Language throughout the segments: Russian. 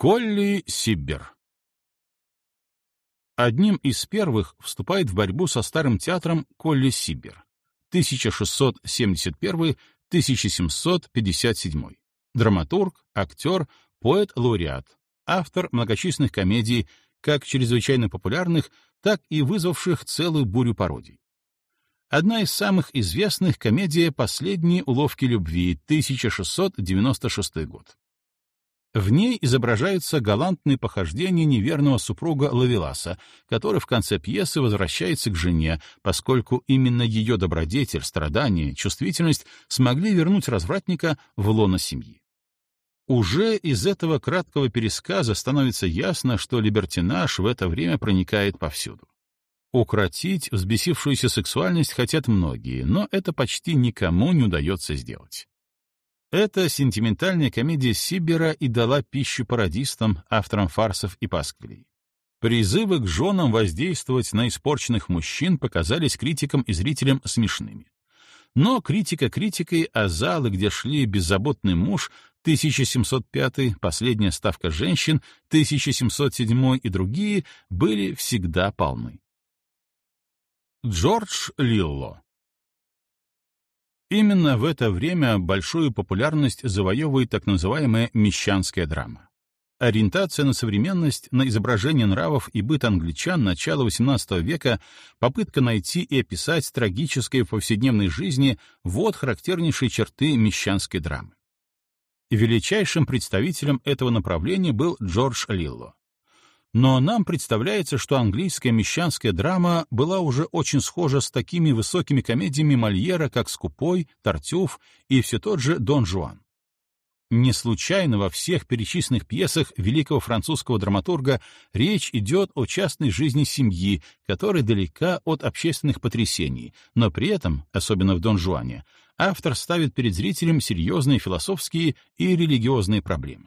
Колли Сиббер Одним из первых вступает в борьбу со старым театром Колли Сиббер 1671-1757, драматург, актер, поэт-лауреат, автор многочисленных комедий, как чрезвычайно популярных, так и вызвавших целую бурю пародий. Одна из самых известных — комедия «Последние уловки любви» 1696 год. В ней изображаются галантные похождения неверного супруга Лавеласа, который в конце пьесы возвращается к жене, поскольку именно ее добродетель, страдания, чувствительность смогли вернуть развратника в лоно семьи. Уже из этого краткого пересказа становится ясно, что либертинаж в это время проникает повсюду. Укротить взбесившуюся сексуальность хотят многие, но это почти никому не удается сделать. Эта сентиментальная комедия Сибера и дала пищу пародистам, авторам фарсов и пасквилей. Призывы к женам воздействовать на испорченных мужчин показались критикам и зрителям смешными. Но критика критикой, а залы, где шли «Беззаботный муж», 1705, «Последняя ставка женщин», 1707 и другие, были всегда полны. Джордж Лилло Именно в это время большую популярность завоевывает так называемая мещанская драма. Ориентация на современность, на изображение нравов и быт англичан начала XVIII века, попытка найти и описать трагическое в повседневной жизни — вот характернейшие черты мещанской драмы. Величайшим представителем этого направления был Джордж Лилло. Но нам представляется, что английская мещанская драма была уже очень схожа с такими высокими комедиями Мольера, как «Скупой», «Тартюф» и все тот же «Дон Жуан». Не случайно во всех перечисленных пьесах великого французского драматурга речь идет о частной жизни семьи, которая далека от общественных потрясений, но при этом, особенно в «Дон Жуане», автор ставит перед зрителем серьезные философские и религиозные проблемы.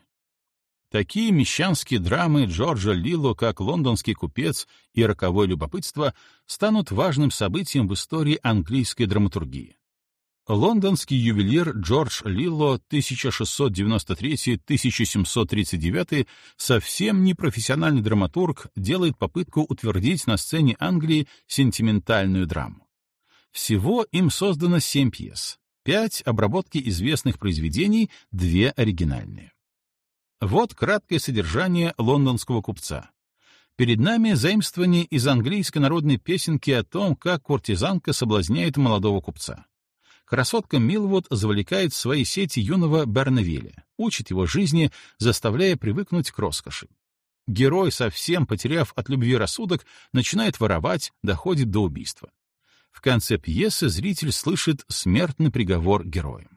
Такие мещанские драмы Джорджа Лило, как «Лондонский купец» и «Роковое любопытство», станут важным событием в истории английской драматургии. Лондонский ювелир Джордж Лилло 1693-1739 совсем не профессиональный драматург делает попытку утвердить на сцене Англии сентиментальную драму. Всего им создано семь пьес, пять обработки известных произведений, две оригинальные. Вот краткое содержание лондонского купца. Перед нами заимствование из английской народной песенки о том, как куртизанка соблазняет молодого купца. Красотка Милвуд завлекает в свои сети юного Бернавилля, учит его жизни, заставляя привыкнуть к роскоши. Герой, совсем потеряв от любви рассудок, начинает воровать, доходит до убийства. В конце пьесы зритель слышит смертный приговор героям.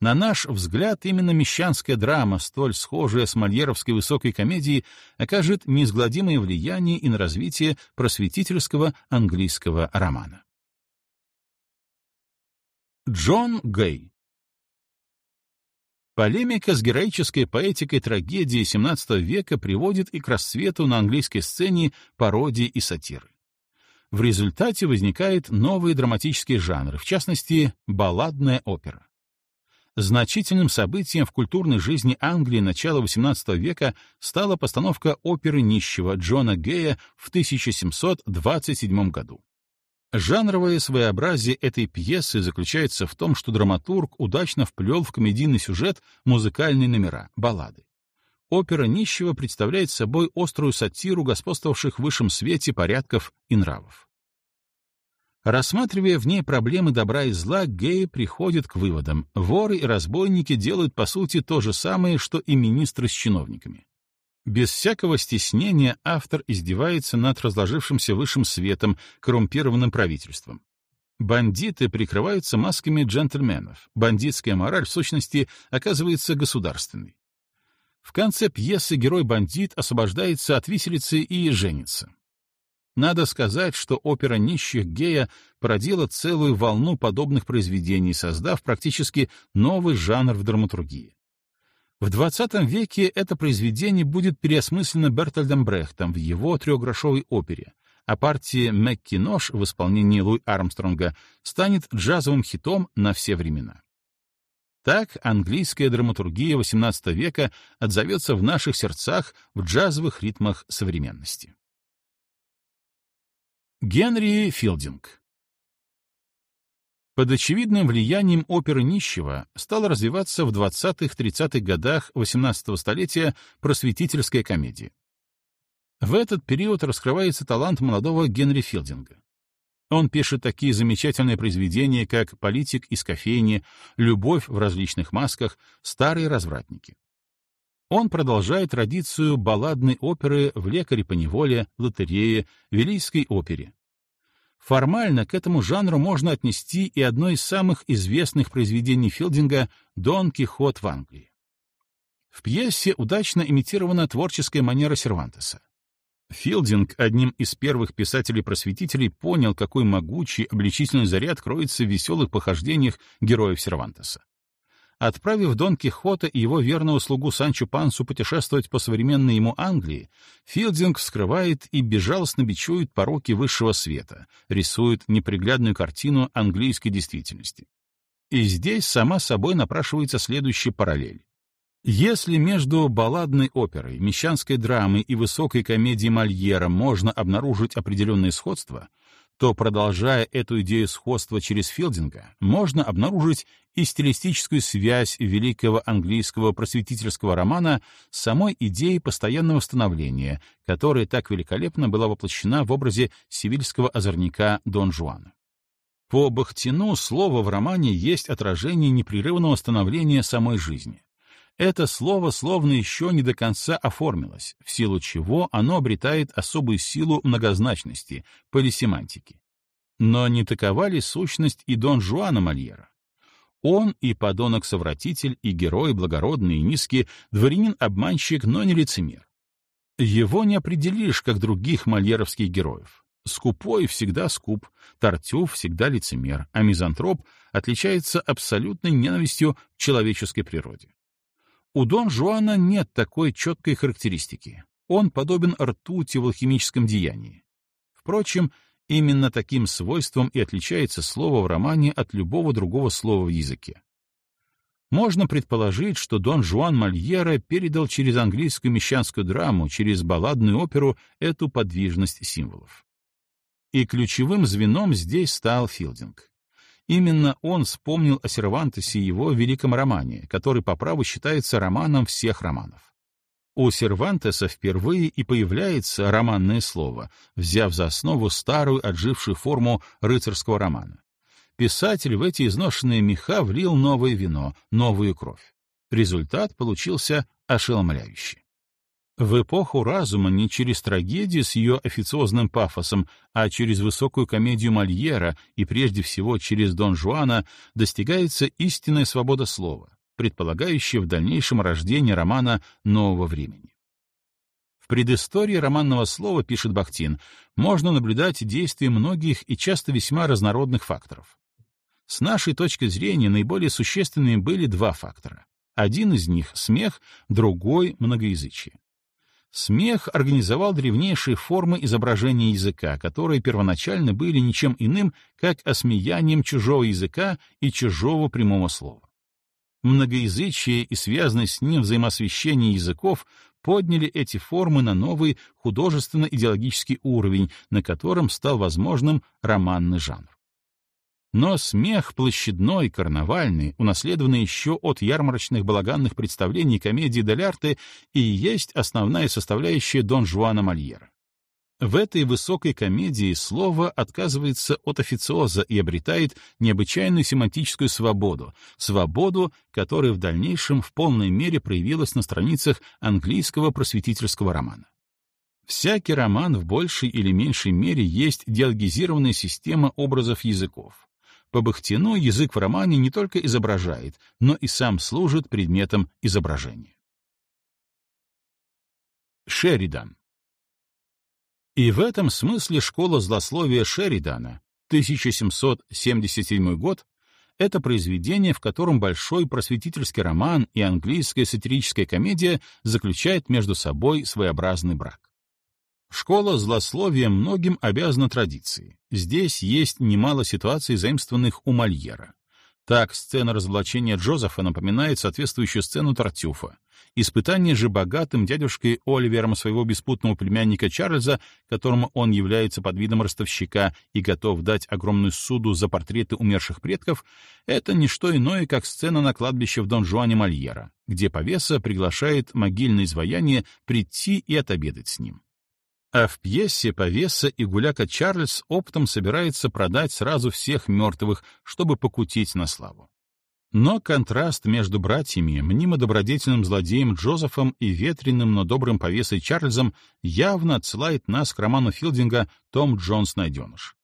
На наш взгляд, именно мещанская драма, столь схожая с мольеровской высокой комедией, окажет неизгладимое влияние и на развитие просветительского английского романа. Джон Гей Полемика с героической поэтикой трагедии XVII века приводит и к расцвету на английской сцене пародии и сатиры. В результате возникает новый драматический жанр, в частности, балладная опера. Значительным событием в культурной жизни Англии начала XVIII века стала постановка оперы нищего Джона Гея в 1727 году. Жанровое своеобразие этой пьесы заключается в том, что драматург удачно вплел в комедийный сюжет музыкальные номера, баллады. Опера нищего представляет собой острую сатиру господствовавших в высшем свете порядков и нравов. Рассматривая в ней проблемы добра и зла, Гей приходит к выводам. Воры и разбойники делают, по сути, то же самое, что и министры с чиновниками. Без всякого стеснения автор издевается над разложившимся высшим светом, коррумпированным правительством. Бандиты прикрываются масками джентльменов. Бандитская мораль, в сущности, оказывается государственной. В конце пьесы герой-бандит освобождается от виселицы и женится. Надо сказать, что опера нищих Гея породила целую волну подобных произведений, создав практически новый жанр в драматургии. В XX веке это произведение будет переосмыслено Бертольдом Брехтом в его трехгрошовой опере, а партия «Мэкки Нож» в исполнении Луи Армстронга станет джазовым хитом на все времена. Так английская драматургия XVIII века отзовется в наших сердцах в джазовых ритмах современности. Генри Филдинг Под очевидным влиянием оперы нищего стала развиваться в 20-30-х годах XVIII столетия просветительская комедия. В этот период раскрывается талант молодого Генри Филдинга. Он пишет такие замечательные произведения, как «Политик из кофейни», «Любовь в различных масках», «Старые развратники». Он продолжает традицию балладной оперы в «Лекаре по неволе», «Лотерее», «Велийской опере». Формально к этому жанру можно отнести и одно из самых известных произведений Филдинга «Дон Кихот в Англии». В пьесе удачно имитирована творческая манера Сервантеса. Филдинг, одним из первых писателей-просветителей, понял, какой могучий обличительный заряд кроется в веселых похождениях героев Сервантеса. Отправив Дон Кихота и его верного слугу Санчо Пансу путешествовать по современной ему Англии, Филдинг вскрывает и безжалостно бичует пороки высшего света, рисует неприглядную картину английской действительности. И здесь сама собой напрашивается следующая параллель. Если между балладной оперой, мещанской драмой и высокой комедией Мольера можно обнаружить определенные сходства, то, продолжая эту идею сходства через Филдинга, можно обнаружить и стилистическую связь великого английского просветительского романа с самой идеей постоянного становления, которая так великолепно была воплощена в образе сивильского озорника Дон Жуана. По Бахтину слово в романе есть отражение непрерывного становления самой жизни это слово словно еще не до конца оформилось, в силу чего оно обретает особую силу многозначности, полисемантики. Но не такова ли сущность и Дон Жуана Мольера? Он и подонок-совратитель, и герой благородный и низкий, дворянин-обманщик, но не лицемер. Его не определишь, как других мольеровских героев. Скупой всегда скуп, Тартюф всегда лицемер, а мизантроп отличается абсолютной ненавистью к человеческой природе. У Дон Жуана нет такой четкой характеристики. Он подобен ртути в алхимическом деянии. Впрочем, именно таким свойством и отличается слово в романе от любого другого слова в языке. Можно предположить, что Дон Жуан Мольера передал через английскую мещанскую драму, через балладную оперу эту подвижность символов. И ключевым звеном здесь стал Филдинг. Именно он вспомнил о Сервантесе его великом романе, который по праву считается романом всех романов. У Сервантеса впервые и появляется романное слово, взяв за основу старую отжившую форму рыцарского романа. Писатель в эти изношенные меха влил новое вино, новую кровь. Результат получился ошеломляющий. В эпоху разума не через трагедию с ее официозным пафосом, а через высокую комедию Мольера и прежде всего через Дон Жуана достигается истинная свобода слова, предполагающая в дальнейшем рождение романа нового времени. В предыстории романного слова, пишет Бахтин, можно наблюдать действие многих и часто весьма разнородных факторов. С нашей точки зрения наиболее существенными были два фактора. Один из них — смех, другой — многоязычие. Смех организовал древнейшие формы изображения языка, которые первоначально были ничем иным, как осмеянием чужого языка и чужого прямого слова. Многоязычие и связанное с ним взаимосвящение языков подняли эти формы на новый художественно-идеологический уровень, на котором стал возможным романный жанр. Но смех площадной, карнавальный, унаследованный еще от ярмарочных балаганных представлений комедии Дель Арте, и есть основная составляющая Дон Жуана Мольера. В этой высокой комедии слово отказывается от официоза и обретает необычайную семантическую свободу, свободу, которая в дальнейшем в полной мере проявилась на страницах английского просветительского романа. Всякий роман в большей или меньшей мере есть диалогизированная система образов языков, по Бахтину язык в романе не только изображает, но и сам служит предметом изображения. Шеридан И в этом смысле школа злословия Шеридана, 1777 год, это произведение, в котором большой просветительский роман и английская сатирическая комедия заключают между собой своеобразный брак. Школа злословия многим обязана традиции. Здесь есть немало ситуаций, заимствованных у Мольера. Так, сцена разоблачения Джозефа напоминает соответствующую сцену Тартюфа. Испытание же богатым дядюшкой Оливером своего беспутного племянника Чарльза, которому он является под видом ростовщика и готов дать огромную суду за портреты умерших предков, это не что иное, как сцена на кладбище в Дон Жуане Мольера, где повеса приглашает могильное изваяние прийти и отобедать с ним. А в пьесе повеса и гуляка Чарльз оптом собирается продать сразу всех мертвых, чтобы покутить на славу. Но контраст между братьями, мнимо-добродетельным злодеем Джозефом и ветреным, но добрым повесой Чарльзом явно отсылает нас к роману Филдинга «Том Джонс найденыш».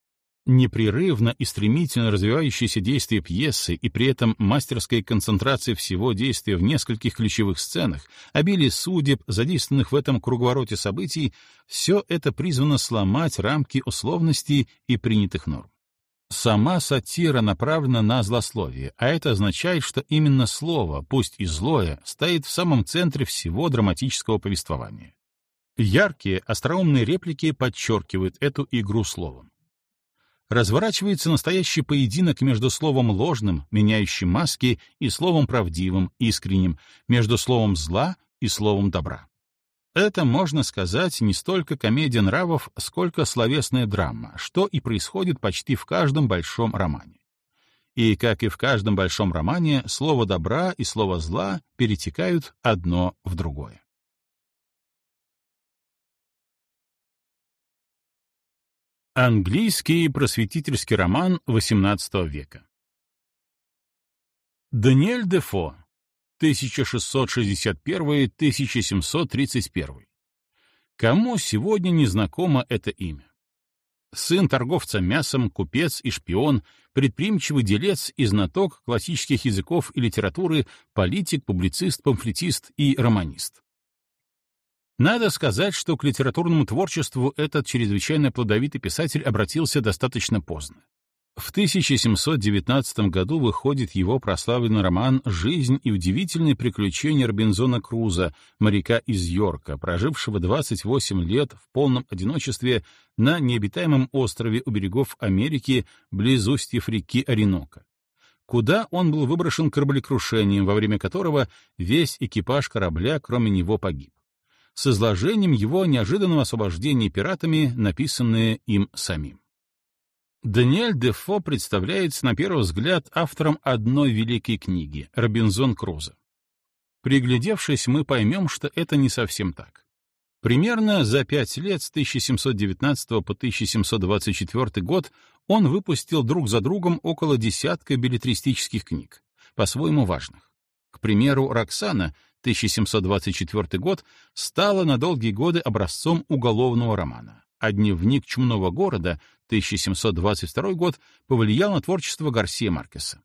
Непрерывно и стремительно развивающиеся действия пьесы и при этом мастерская концентрация всего действия в нескольких ключевых сценах, обилие судеб, задействованных в этом круговороте событий, все это призвано сломать рамки условностей и принятых норм. Сама сатира направлена на злословие, а это означает, что именно слово, пусть и злое, стоит в самом центре всего драматического повествования. Яркие, остроумные реплики подчеркивают эту игру словом разворачивается настоящий поединок между словом ложным, меняющим маски, и словом правдивым, искренним, между словом зла и словом добра. Это, можно сказать, не столько комедия нравов, сколько словесная драма, что и происходит почти в каждом большом романе. И, как и в каждом большом романе, слово добра и слово зла перетекают одно в другое. Английский просветительский роман XVIII века. Даниэль Дефо, 1661-1731. Кому сегодня не знакомо это имя? Сын торговца мясом, купец и шпион, предприимчивый делец и знаток классических языков и литературы, политик, публицист, памфлетист и романист. Надо сказать, что к литературному творчеству этот чрезвычайно плодовитый писатель обратился достаточно поздно. В 1719 году выходит его прославленный роман «Жизнь и удивительные приключения Робинзона Круза, моряка из Йорка, прожившего 28 лет в полном одиночестве на необитаемом острове у берегов Америки близ устьев реки Оренока куда он был выброшен кораблекрушением, во время которого весь экипаж корабля, кроме него, погиб с изложением его неожиданного освобождения пиратами, написанное им самим. Даниэль Дефо представляется на первый взгляд автором одной великой книги «Робинзон Крузо». Приглядевшись, мы поймем, что это не совсем так. Примерно за пять лет с 1719 по 1724 год он выпустил друг за другом около десятка билетристических книг, по-своему важных. К примеру, «Роксана» 1724 год стала на долгие годы образцом уголовного романа, а «Дневник чумного города» 1722 год повлиял на творчество Гарсия Маркеса.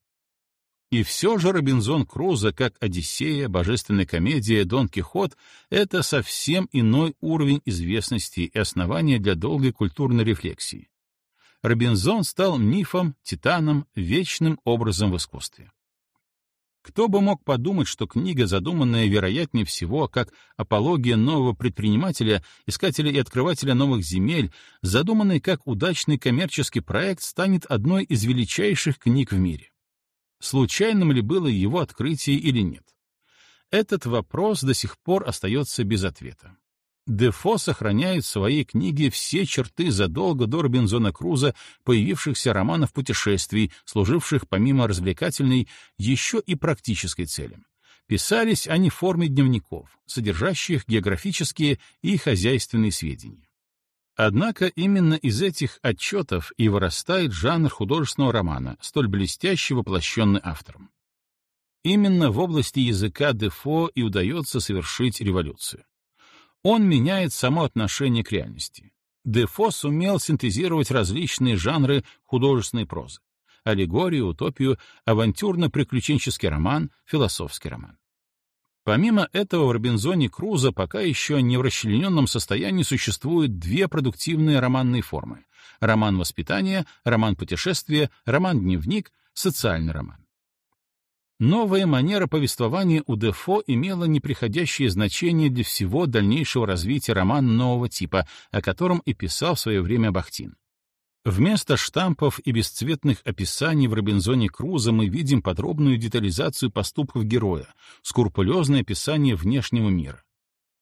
И все же Робинзон Крузо, как Одиссея, Божественная комедия, Дон Кихот — это совсем иной уровень известности и основания для долгой культурной рефлексии. Робинзон стал мифом, титаном, вечным образом в искусстве. Кто бы мог подумать, что книга, задуманная, вероятнее всего, как апология нового предпринимателя, искателя и открывателя новых земель, задуманная как удачный коммерческий проект, станет одной из величайших книг в мире. Случайным ли было его открытие или нет? Этот вопрос до сих пор остается без ответа. Дефо сохраняет в своей книге все черты задолго до Робинзона Круза появившихся романов путешествий, служивших помимо развлекательной еще и практической цели. Писались они в форме дневников, содержащих географические и хозяйственные сведения. Однако именно из этих отчетов и вырастает жанр художественного романа, столь блестяще воплощенный автором. Именно в области языка Дефо и удается совершить революцию. Он меняет само отношение к реальности. Дефо сумел синтезировать различные жанры художественной прозы — аллегорию, утопию, авантюрно-приключенческий роман, философский роман. Помимо этого, в Робинзоне Круза пока еще не в расчлененном состоянии существуют две продуктивные романные формы — роман воспитания, роман путешествия, роман-дневник, социальный роман. Новая манера повествования у Дефо имела неприходящее значение для всего дальнейшего развития романа нового типа, о котором и писал в свое время Бахтин. Вместо штампов и бесцветных описаний в Робинзоне Крузо мы видим подробную детализацию поступков героя, скрупулезное описание внешнего мира.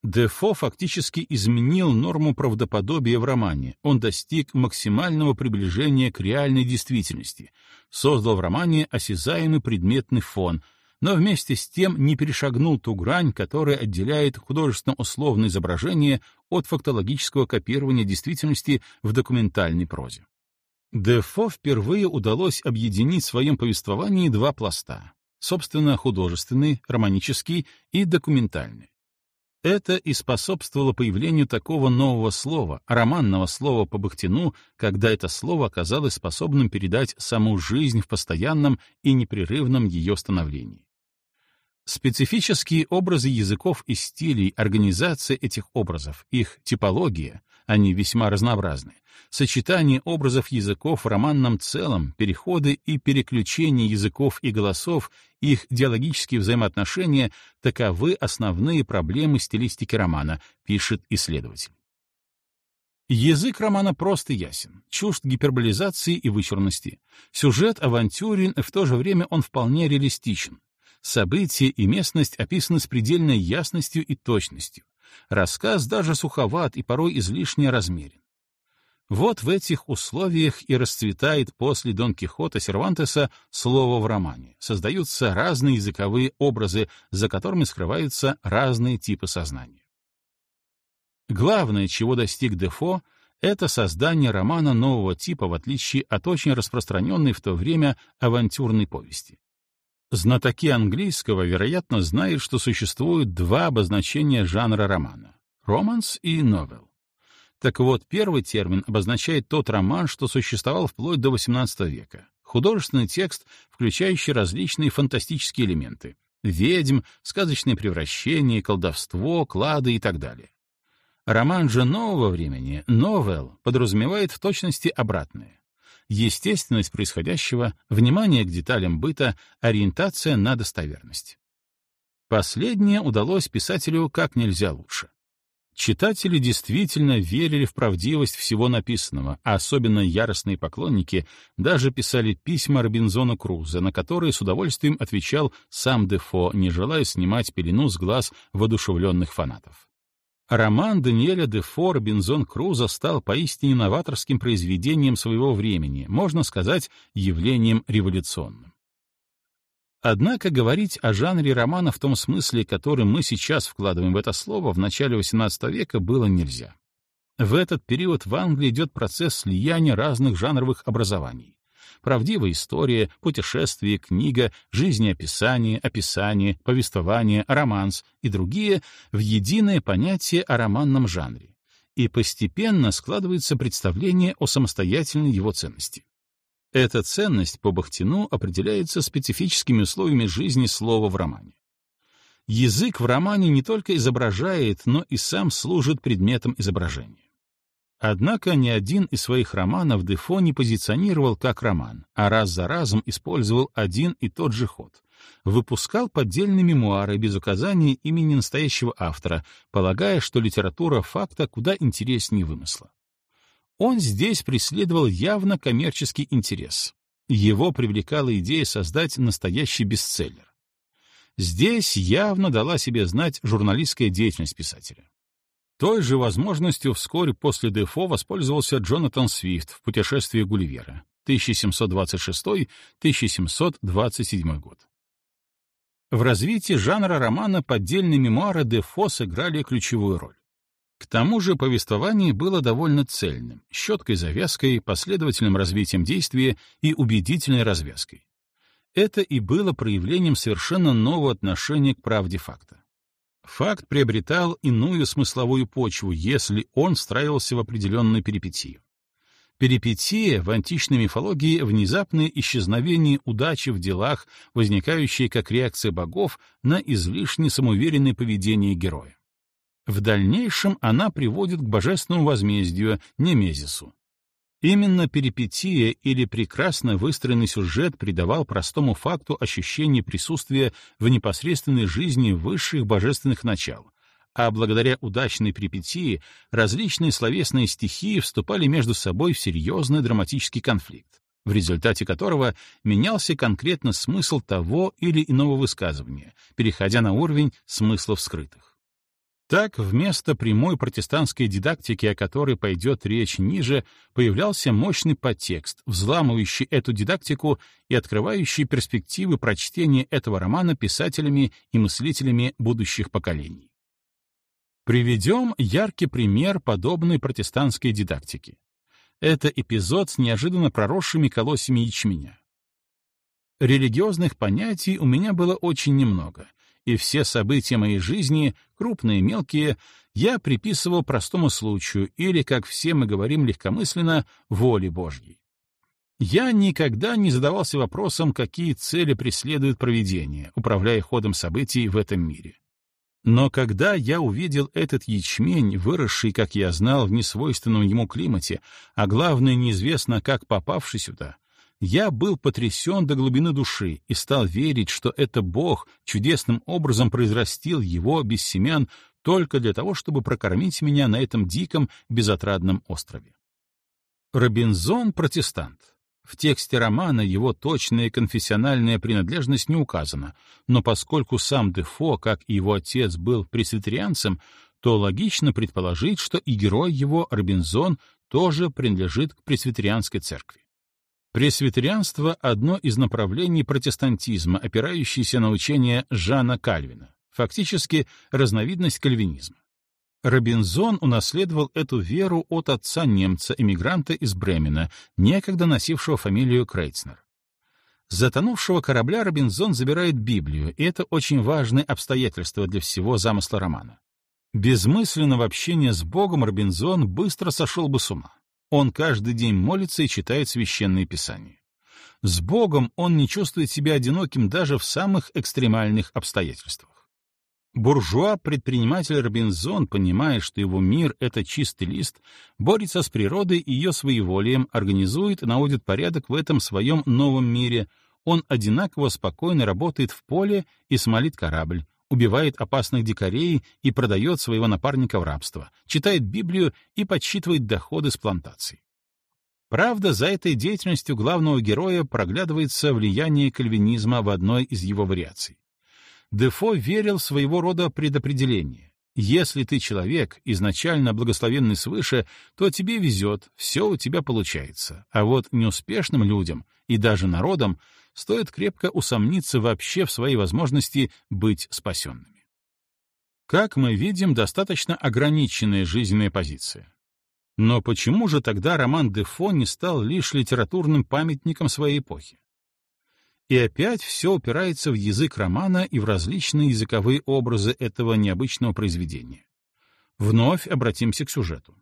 Дефо фактически изменил норму правдоподобия в романе, он достиг максимального приближения к реальной действительности, создал в романе осязаемый предметный фон, но вместе с тем не перешагнул ту грань, которая отделяет художественно-условное изображение от фактологического копирования действительности в документальной прозе. Дефо впервые удалось объединить в своем повествовании два пласта — собственно, художественный, романический и документальный. Это и способствовало появлению такого нового слова, романного слова по Бахтину, когда это слово оказалось способным передать саму жизнь в постоянном и непрерывном ее становлении. Специфические образы языков и стилей, организация этих образов, их типология, они весьма разнообразны, сочетание образов языков в романном целом, переходы и переключения языков и голосов, их диалогические взаимоотношения — таковы основные проблемы стилистики романа, пишет исследователь. Язык романа просто ясен, чужд гиперболизации и вычурности. Сюжет авантюрен, в то же время он вполне реалистичен. События и местность описаны с предельной ясностью и точностью. Рассказ даже суховат и порой излишне размерен. Вот в этих условиях и расцветает после Дон Кихота Сервантеса слово в романе. Создаются разные языковые образы, за которыми скрываются разные типы сознания. Главное, чего достиг Дефо, это создание романа нового типа, в отличие от очень распространенной в то время авантюрной повести. Знатоки английского, вероятно, знают, что существует два обозначения жанра романа — романс и новелл. Так вот, первый термин обозначает тот роман, что существовал вплоть до XVIII века. Художественный текст, включающий различные фантастические элементы — ведьм, сказочные превращения, колдовство, клады и так далее. Роман же нового времени, новелл, подразумевает в точности обратное естественность происходящего, внимание к деталям быта, ориентация на достоверность. Последнее удалось писателю как нельзя лучше. Читатели действительно верили в правдивость всего написанного, а особенно яростные поклонники даже писали письма Робинзону Круза, на которые с удовольствием отвечал сам Дефо, не желая снимать пелену с глаз воодушевленных фанатов. Роман Даниэля Дефо «Робинзон Крузо» стал поистине новаторским произведением своего времени, можно сказать, явлением революционным. Однако говорить о жанре романа в том смысле, который мы сейчас вкладываем в это слово, в начале XVIII века было нельзя. В этот период в Англии идет процесс слияния разных жанровых образований правдивая история, путешествие, книга, жизнеописание, описание, повествование, романс и другие в единое понятие о романном жанре. И постепенно складывается представление о самостоятельной его ценности. Эта ценность по Бахтину определяется специфическими условиями жизни слова в романе. Язык в романе не только изображает, но и сам служит предметом изображения. Однако ни один из своих романов Дефо не позиционировал как роман, а раз за разом использовал один и тот же ход. Выпускал поддельные мемуары без указания имени настоящего автора, полагая, что литература факта куда интереснее вымысла. Он здесь преследовал явно коммерческий интерес. Его привлекала идея создать настоящий бестселлер. Здесь явно дала себе знать журналистская деятельность писателя. Той же возможностью вскоре после Дефо воспользовался Джонатан Свифт в «Путешествии Гулливера» 1726-1727 год. В развитии жанра романа поддельные мемуары Дефо сыграли ключевую роль. К тому же повествование было довольно цельным, с четкой завязкой, последовательным развитием действия и убедительной развязкой. Это и было проявлением совершенно нового отношения к правде факта. Факт приобретал иную смысловую почву, если он встраивался в определенную перипетию. Перипетия в античной мифологии — внезапное исчезновение удачи в делах, возникающее как реакция богов на излишне самоуверенное поведение героя. В дальнейшем она приводит к божественному возмездию, немезису. Именно перипетия или прекрасно выстроенный сюжет придавал простому факту ощущение присутствия в непосредственной жизни высших божественных начал, а благодаря удачной перипетии различные словесные стихии вступали между собой в серьезный драматический конфликт, в результате которого менялся конкретно смысл того или иного высказывания, переходя на уровень смыслов скрытых. Так, вместо прямой протестантской дидактики, о которой пойдет речь ниже, появлялся мощный подтекст, взламывающий эту дидактику и открывающий перспективы прочтения этого романа писателями и мыслителями будущих поколений. Приведем яркий пример подобной протестантской дидактики. Это эпизод с неожиданно проросшими колосьями ячменя. Религиозных понятий у меня было очень немного, и все события моей жизни, крупные и мелкие, я приписывал простому случаю или, как все мы говорим легкомысленно, воле Божьей. Я никогда не задавался вопросом, какие цели преследует провидение, управляя ходом событий в этом мире. Но когда я увидел этот ячмень, выросший, как я знал, в несвойственном ему климате, а главное, неизвестно, как попавший сюда, я был потрясен до глубины души и стал верить, что это Бог чудесным образом произрастил его без семян только для того, чтобы прокормить меня на этом диком, безотрадном острове. Робинзон — протестант. В тексте романа его точная конфессиональная принадлежность не указана, но поскольку сам Дефо, как и его отец, был пресвитерианцем, то логично предположить, что и герой его, Робинзон, тоже принадлежит к пресвитерианской церкви. Пресвитерианство — одно из направлений протестантизма, опирающееся на учение Жана Кальвина, фактически разновидность кальвинизма. Робинзон унаследовал эту веру от отца-немца-эмигранта из Бремена, некогда носившего фамилию Крейцнер. Затонувшего корабля Робинзон забирает Библию, и это очень важное обстоятельство для всего замысла романа. Без мысленного общения с Богом Робинзон быстро сошел бы с ума. Он каждый день молится и читает священные писания. С Богом он не чувствует себя одиноким даже в самых экстремальных обстоятельствах. Буржуа-предприниматель Робинзон, понимая, что его мир — это чистый лист, борется с природой и ее своеволием, организует и наводит порядок в этом своем новом мире. Он одинаково спокойно работает в поле и смолит корабль, убивает опасных дикарей и продает своего напарника в рабство, читает Библию и подсчитывает доходы с плантаций. Правда, за этой деятельностью главного героя проглядывается влияние кальвинизма в одной из его вариаций. Дефо верил в своего рода предопределение. Если ты человек, изначально благословенный свыше, то тебе везет, все у тебя получается. А вот неуспешным людям и даже народам стоит крепко усомниться вообще в своей возможности быть спасенными. Как мы видим, достаточно ограниченная жизненная позиция. Но почему же тогда роман Дефо не стал лишь литературным памятником своей эпохи? И опять все упирается в язык романа и в различные языковые образы этого необычного произведения. Вновь обратимся к сюжету.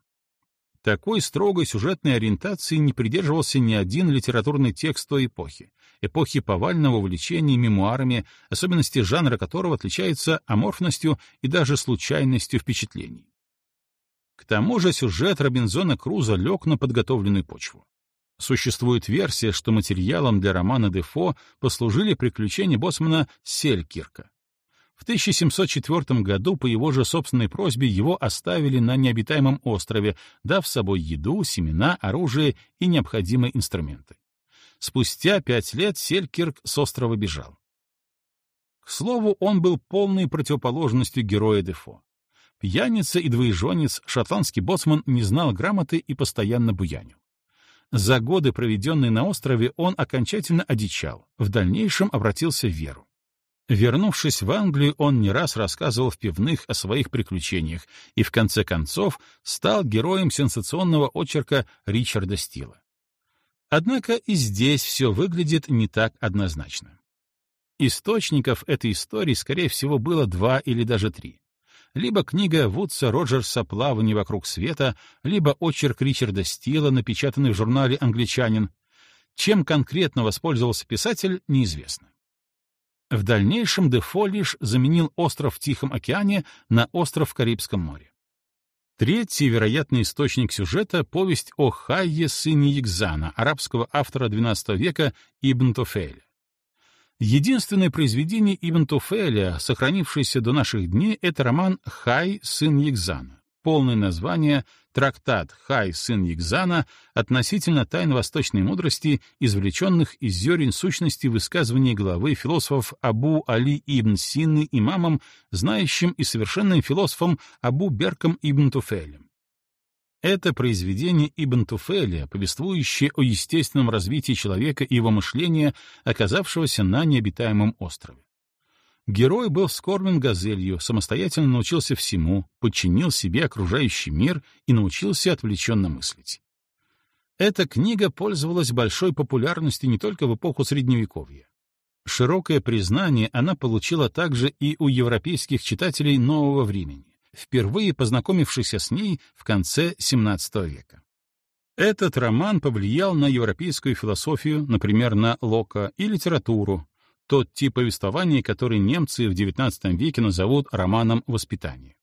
Такой строгой сюжетной ориентации не придерживался ни один литературный текст той эпохи, эпохи повального увлечения мемуарами, особенности жанра которого отличаются аморфностью и даже случайностью впечатлений. К тому же сюжет Робинзона Круза лег на подготовленную почву. Существует версия, что материалом для романа Дефо послужили приключения боссмана Селькирка. В 1704 году по его же собственной просьбе его оставили на необитаемом острове, дав с собой еду, семена, оружие и необходимые инструменты. Спустя пять лет Селькирк с острова бежал. К слову, он был полной противоположностью героя Дефо. Пьяница и двоеженец, шотландский боцман не знал грамоты и постоянно буянил. За годы, проведенные на острове, он окончательно одичал, в дальнейшем обратился в веру. Вернувшись в Англию, он не раз рассказывал в пивных о своих приключениях и, в конце концов, стал героем сенсационного очерка Ричарда Стила. Однако и здесь все выглядит не так однозначно. Источников этой истории, скорее всего, было два или даже три. Либо книга Вудса Роджерса «Плавание вокруг света», либо очерк Ричарда Стила, напечатанный в журнале «Англичанин». Чем конкретно воспользовался писатель, неизвестно. В дальнейшем Дефо лишь заменил остров в Тихом океане на остров в Карибском море. Третий вероятный источник сюжета — повесть о Хайе, сыне Ягзана, арабского автора XII века Ибн Туфейля. Единственное произведение Ибн Туфеля, сохранившееся до наших дней, это роман «Хай, сын Ягзана». Полное название «Трактат Хай, сын Ягзана» относительно тайн восточной мудрости, извлеченных из зерен сущности высказываний главы философов Абу Али ибн Синны имамом, знающим и совершенным философом Абу Берком ибн Туфелем. Это произведение Ибн Туфеля, повествующее о естественном развитии человека и его мышления, оказавшегося на необитаемом острове. Герой был скормлен газелью, самостоятельно научился всему, подчинил себе окружающий мир и научился отвлеченно мыслить. Эта книга пользовалась большой популярностью не только в эпоху Средневековья. Широкое признание она получила также и у европейских читателей нового времени впервые познакомившихся с ней в конце XVII века. Этот роман повлиял на европейскую философию, например, на Лока, и литературу, тот тип повествования, который немцы в XIX веке назовут романом воспитания.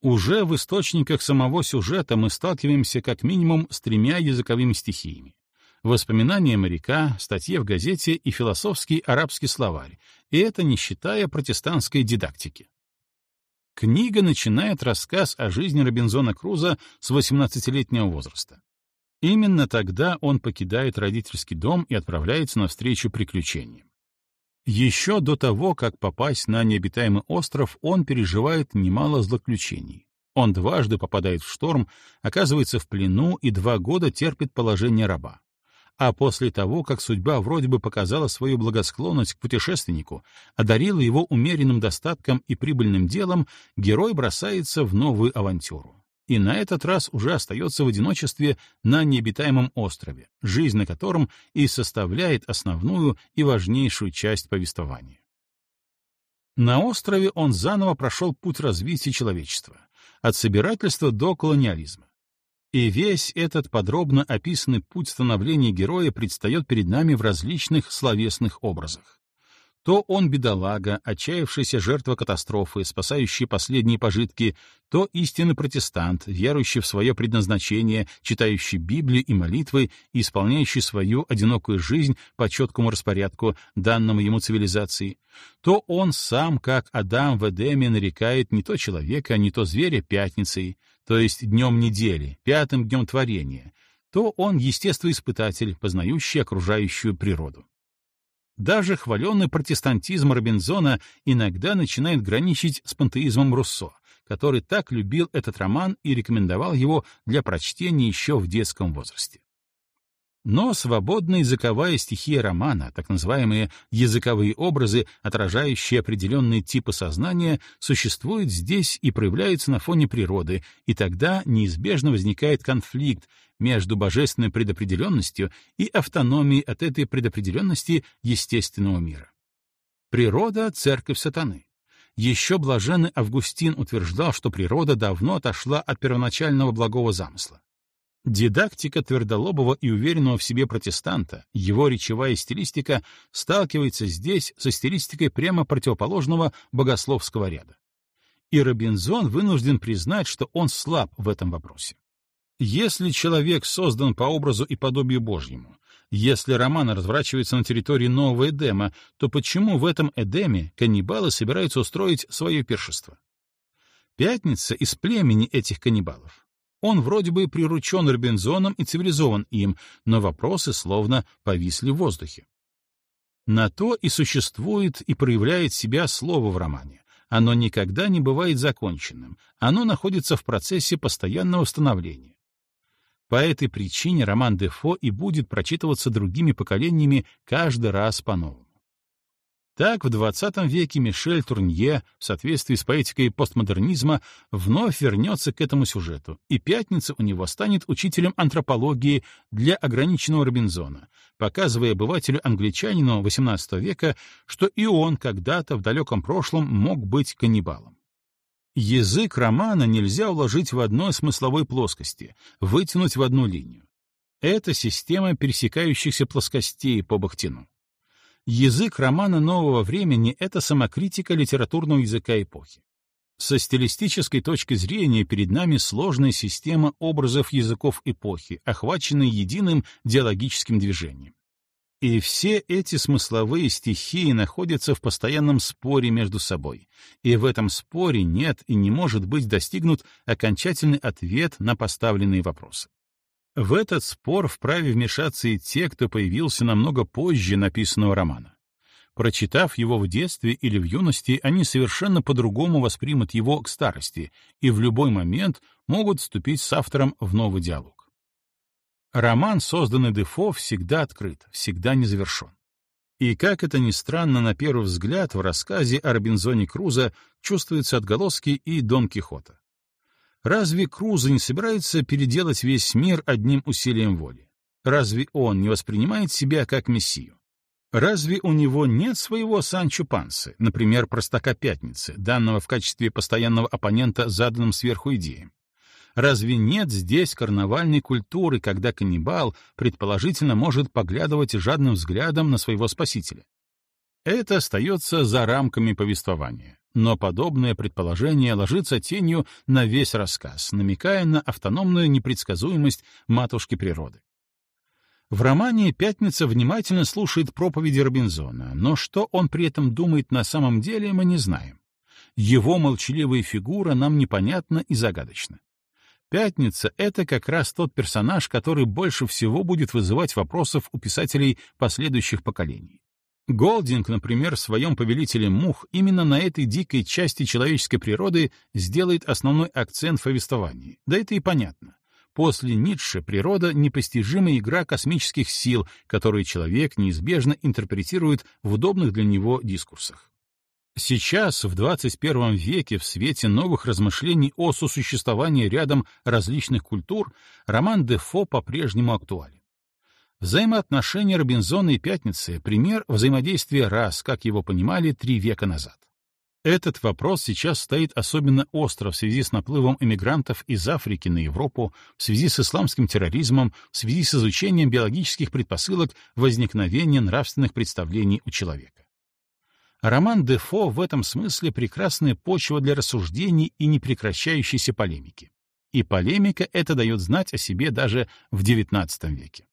Уже в источниках самого сюжета мы сталкиваемся как минимум с тремя языковыми стихиями. Воспоминания моряка, статьи в газете и философский арабский словарь, и это не считая протестантской дидактики. Книга начинает рассказ о жизни Робинзона Круза с 18-летнего возраста. Именно тогда он покидает родительский дом и отправляется навстречу приключениям. Еще до того, как попасть на необитаемый остров, он переживает немало злоключений. Он дважды попадает в шторм, оказывается в плену и два года терпит положение раба. А после того, как судьба вроде бы показала свою благосклонность к путешественнику, одарила его умеренным достатком и прибыльным делом, герой бросается в новую авантюру. И на этот раз уже остается в одиночестве на необитаемом острове, жизнь на котором и составляет основную и важнейшую часть повествования. На острове он заново прошел путь развития человечества, от собирательства до колониализма. И весь этот подробно описанный путь становления героя предстает перед нами в различных словесных образах. То он бедолага, отчаявшаяся жертва катастрофы, спасающий последние пожитки, то истинный протестант, верующий в свое предназначение, читающий Библию и молитвы исполняющий свою одинокую жизнь по четкому распорядку, данному ему цивилизации, то он сам, как Адам в Эдеме, нарекает не то человека, не то зверя пятницей, то есть днем недели, пятым днем творения, то он естествоиспытатель, познающий окружающую природу. Даже хваленный протестантизм Робинзона иногда начинает граничить с пантеизмом Руссо, который так любил этот роман и рекомендовал его для прочтения еще в детском возрасте. Но свободная языковая стихия романа, так называемые языковые образы, отражающие определенные типы сознания, существуют здесь и проявляются на фоне природы, и тогда неизбежно возникает конфликт между божественной предопределенностью и автономией от этой предопределенности естественного мира. Природа — церковь сатаны. Еще блаженный Августин утверждал, что природа давно отошла от первоначального благого замысла. Дидактика твердолобого и уверенного в себе протестанта, его речевая стилистика сталкивается здесь со стилистикой прямо противоположного богословского ряда. И Робинзон вынужден признать, что он слаб в этом вопросе. Если человек создан по образу и подобию Божьему, если роман разворачивается на территории Нового Эдема, то почему в этом Эдеме каннибалы собираются устроить свое пиршество? Пятница из племени этих каннибалов. Он вроде бы приручен Робинзоном и цивилизован им, но вопросы словно повисли в воздухе. На то и существует и проявляет себя слово в романе. Оно никогда не бывает законченным, оно находится в процессе постоянного становления. По этой причине роман Дефо и будет прочитываться другими поколениями каждый раз по-новому. Так, в XX веке Мишель Турнье, в соответствии с поэтикой постмодернизма, вновь вернется к этому сюжету, и «Пятница» у него станет учителем антропологии для ограниченного Робинзона, показывая обывателю-англичанину XVIII века, что и он когда-то в далеком прошлом мог быть каннибалом. Язык романа нельзя уложить в одной смысловой плоскости, вытянуть в одну линию. Это система пересекающихся плоскостей по Бахтину. Язык романа нового времени — это самокритика литературного языка эпохи. Со стилистической точки зрения перед нами сложная система образов языков эпохи, охваченная единым диалогическим движением. И все эти смысловые стихии находятся в постоянном споре между собой, и в этом споре нет и не может быть достигнут окончательный ответ на поставленные вопросы. В этот спор вправе вмешаться и те, кто появился намного позже написанного романа. Прочитав его в детстве или в юности, они совершенно по-другому воспримут его к старости и в любой момент могут вступить с автором в новый диалог. Роман, созданный Дефо, всегда открыт, всегда не завершен. И, как это ни странно, на первый взгляд, в рассказе о Робинзоне Крузо чувствуются отголоски и Дон Кихота. Разве Крузо не собирается переделать весь мир одним усилием воли? Разве он не воспринимает себя как мессию? Разве у него нет своего Санчо Пансы, например, простака Пятницы, данного в качестве постоянного оппонента заданным сверху идеям? Разве нет здесь карнавальной культуры, когда каннибал, предположительно, может поглядывать жадным взглядом на своего спасителя? Это остается за рамками повествования, но подобное предположение ложится тенью на весь рассказ, намекая на автономную непредсказуемость матушки природы. В романе «Пятница» внимательно слушает проповеди Робинзона, но что он при этом думает на самом деле, мы не знаем. Его молчаливая фигура нам непонятна и загадочна. Пятница — это как раз тот персонаж, который больше всего будет вызывать вопросов у писателей последующих поколений. Голдинг, например, в своем «Повелителе мух» именно на этой дикой части человеческой природы сделает основной акцент в повествовании. Да это и понятно. После Ницше природа — непостижимая игра космических сил, которые человек неизбежно интерпретирует в удобных для него дискурсах. Сейчас, в 21 веке, в свете новых размышлений о сосуществовании рядом различных культур, роман Дефо по-прежнему актуален. Взаимоотношения Робинзона и Пятницы — пример взаимодействия раз, как его понимали три века назад. Этот вопрос сейчас стоит особенно остро в связи с наплывом эмигрантов из Африки на Европу, в связи с исламским терроризмом, в связи с изучением биологических предпосылок возникновения нравственных представлений у человека. Роман Дефо в этом смысле прекрасная почва для рассуждений и непрекращающейся полемики. И полемика это дает знать о себе даже в XIX веке.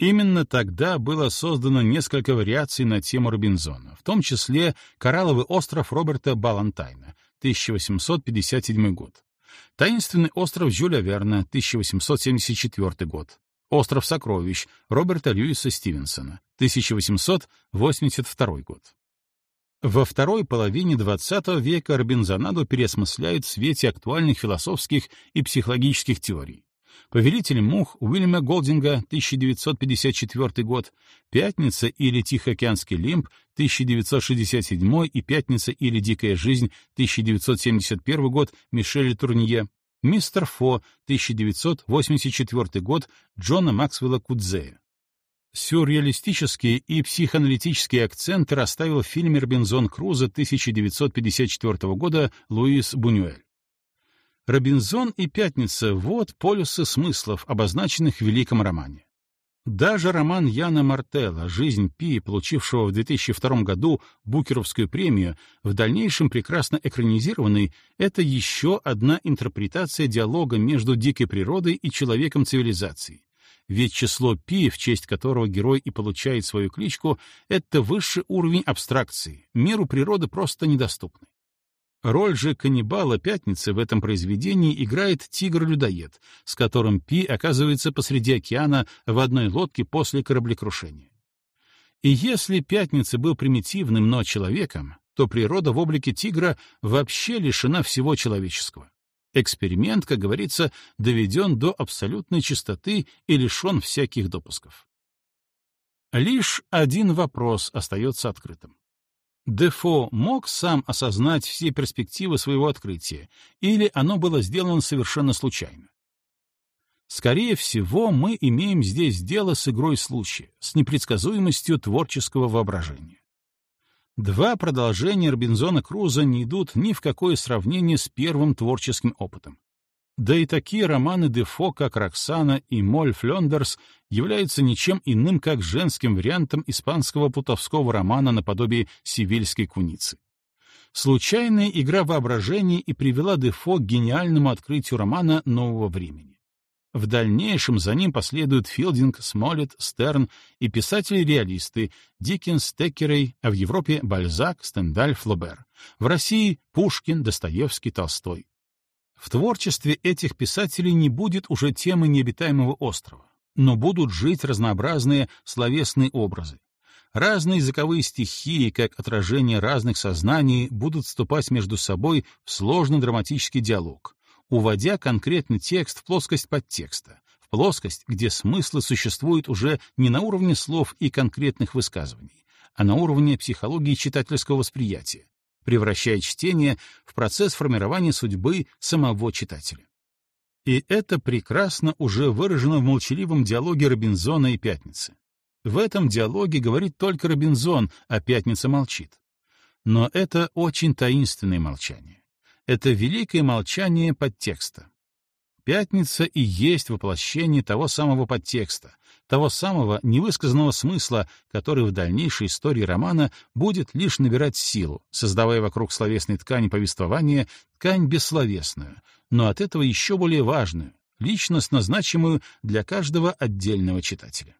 Именно тогда было создано несколько вариаций на тему Робинзона, в том числе «Коралловый остров» Роберта Балантайна, 1857 год, «Таинственный остров» Жюля Верна, 1874 год, «Остров сокровищ» Роберта Льюиса Стивенсона, 1882 год. Во второй половине XX века Робинзонаду переосмысляют в свете актуальных философских и психологических теорий. «Повелитель мух» Уильяма Голдинга, 1954 год, «Пятница» или «Тихоокеанский лимб» 1967 и «Пятница» или «Дикая жизнь» 1971 год Мишеля Турнье, «Мистер Фо» 1984 год Джона Максвелла Кудзея. Сюрреалистические и психоаналитические акценты расставил в фильме «Робинзон Крузо» 1954 года Луис Бунюэль. Робинзон и Пятница — вот полюсы смыслов, обозначенных в великом романе. Даже роман Яна Мартелла «Жизнь Пи», получившего в 2002 году Букеровскую премию, в дальнейшем прекрасно экранизированный, это еще одна интерпретация диалога между дикой природой и человеком цивилизации. Ведь число Пи, в честь которого герой и получает свою кличку, это высший уровень абстракции, миру природы просто недоступный. Роль же каннибала Пятницы в этом произведении играет тигр-людоед, с которым Пи оказывается посреди океана в одной лодке после кораблекрушения. И если Пятница был примитивным, но человеком, то природа в облике тигра вообще лишена всего человеческого. Эксперимент, как говорится, доведен до абсолютной чистоты и лишен всяких допусков. Лишь один вопрос остается открытым. Дефо мог сам осознать все перспективы своего открытия, или оно было сделано совершенно случайно? Скорее всего, мы имеем здесь дело с игрой случая, с непредсказуемостью творческого воображения. Два продолжения Робинзона Круза не идут ни в какое сравнение с первым творческим опытом. Да и такие романы Дефо, как «Роксана» и «Моль Флёндерс» являются ничем иным, как женским вариантом испанского плутовского романа наподобие «Сивильской куницы». Случайная игра воображения и привела Дефо к гениальному открытию романа нового времени. В дальнейшем за ним последуют Филдинг, Смолет, Стерн и писатели-реалисты Диккенс, Теккерей, а в Европе Бальзак, Стендаль, Флобер. В России Пушкин, Достоевский, Толстой. В творчестве этих писателей не будет уже темы необитаемого острова, но будут жить разнообразные словесные образы. Разные языковые стихии, как отражение разных сознаний, будут вступать между собой в сложный драматический диалог, уводя конкретный текст в плоскость подтекста, в плоскость, где смыслы существуют уже не на уровне слов и конкретных высказываний, а на уровне психологии читательского восприятия, превращая чтение в процесс формирования судьбы самого читателя. И это прекрасно уже выражено в молчаливом диалоге Робинзона и Пятницы. В этом диалоге говорит только Робинзон, а Пятница молчит. Но это очень таинственное молчание это великое молчание подтекста. Пятница и есть воплощение того самого подтекста, того самого невысказанного смысла, который в дальнейшей истории романа будет лишь набирать силу, создавая вокруг словесной ткани повествования ткань бессловесную, но от этого еще более важную, личностно значимую для каждого отдельного читателя.